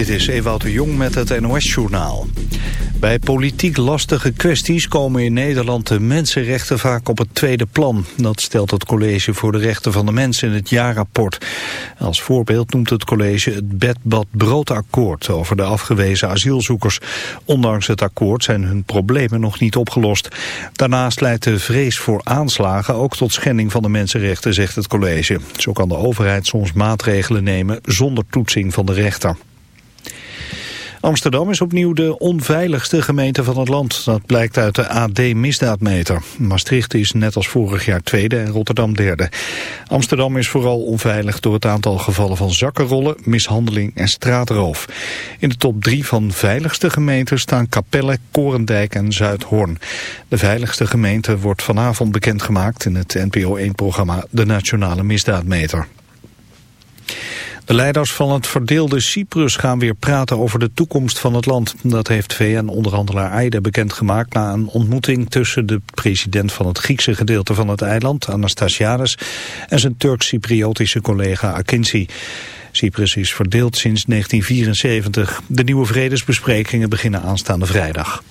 Dit is Ewout de Jong met het NOS-journaal. Bij politiek lastige kwesties komen in Nederland de mensenrechten vaak op het tweede plan. Dat stelt het College voor de Rechten van de Mens in het jaarrapport. Als voorbeeld noemt het college het bed-bad-broodakkoord over de afgewezen asielzoekers. Ondanks het akkoord zijn hun problemen nog niet opgelost. Daarnaast leidt de vrees voor aanslagen ook tot schending van de mensenrechten, zegt het college. Zo kan de overheid soms maatregelen nemen zonder toetsing van de rechter. Amsterdam is opnieuw de onveiligste gemeente van het land. Dat blijkt uit de AD-misdaadmeter. Maastricht is net als vorig jaar tweede en Rotterdam derde. Amsterdam is vooral onveilig door het aantal gevallen van zakkenrollen, mishandeling en straatroof. In de top drie van veiligste gemeenten staan Capelle, Korendijk en Zuidhoorn. De veiligste gemeente wordt vanavond bekendgemaakt in het NPO 1-programma De Nationale Misdaadmeter. De leiders van het verdeelde Cyprus gaan weer praten over de toekomst van het land. Dat heeft VN-onderhandelaar Eide bekendgemaakt na een ontmoeting tussen de president van het Griekse gedeelte van het eiland, Anastasiades, en zijn Turks-Cypriotische collega Akinci. Cyprus is verdeeld sinds 1974. De nieuwe vredesbesprekingen beginnen aanstaande vrijdag.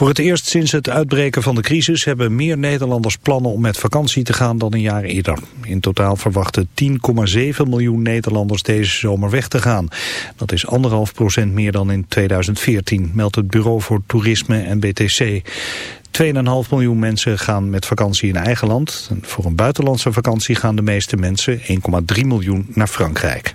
Voor het eerst sinds het uitbreken van de crisis hebben meer Nederlanders plannen om met vakantie te gaan dan een jaar eerder. In totaal verwachten 10,7 miljoen Nederlanders deze zomer weg te gaan. Dat is anderhalf procent meer dan in 2014, meldt het Bureau voor Toerisme en BTC. 2,5 miljoen mensen gaan met vakantie in eigen land. Voor een buitenlandse vakantie gaan de meeste mensen, 1,3 miljoen, naar Frankrijk.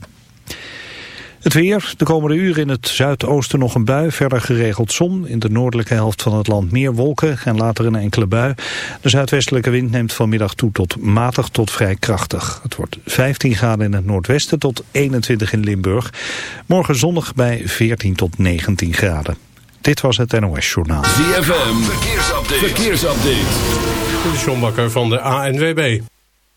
Het weer, de komende uren in het zuidoosten nog een bui, verder geregeld zon. In de noordelijke helft van het land meer wolken en later een enkele bui. De zuidwestelijke wind neemt vanmiddag toe tot matig tot vrij krachtig. Het wordt 15 graden in het noordwesten tot 21 in Limburg. Morgen zonnig bij 14 tot 19 graden. Dit was het NOS Journaal. ZFM, verkeersupdate. verkeersupdate. De John Bakker van de ANWB.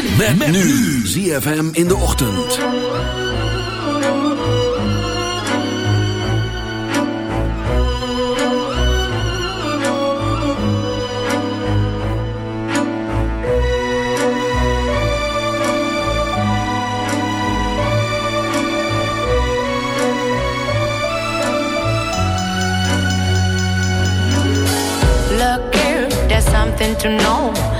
Met, met nu ZFM in de ochtend. Look here, there's something to know.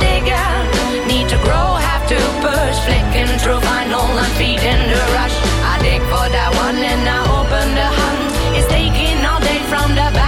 push, flicking through vinyl and feeding the rush. I dig for that one and I open the hunt. It's taking all day from the back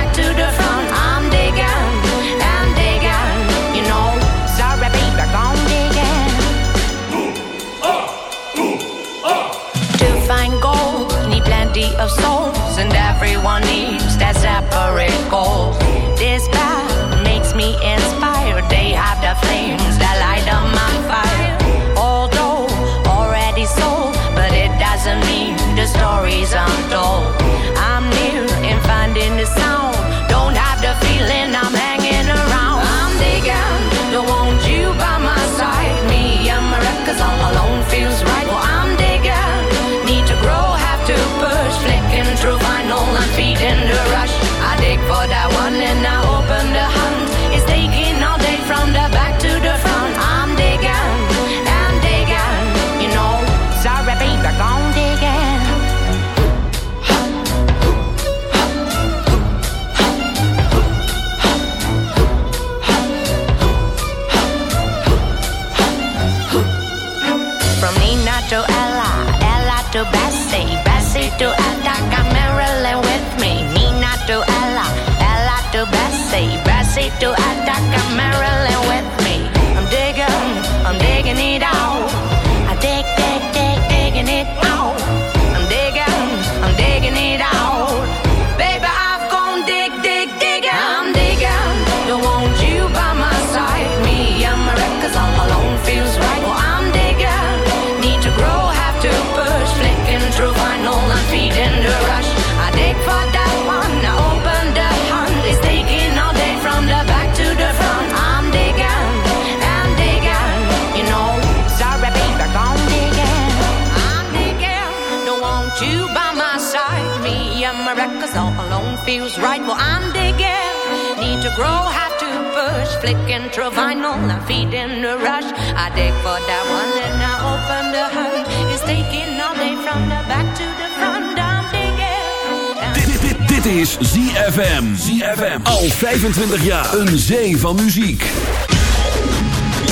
feels right. I'm digging. Need to grow, to vinyl, the rush. I dig for that one, open the taking from the back to the front. Dit, dit, dit is ZFM. ZFM. Al 25 jaar. Een zee van muziek.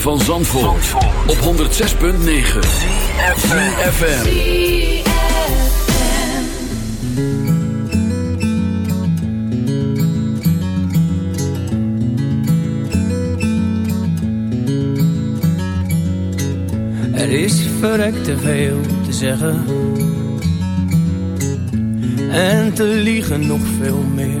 Van Zandvoort, op 106.9 CFFM Er is verrekt te veel te zeggen. En te liegen nog veel meer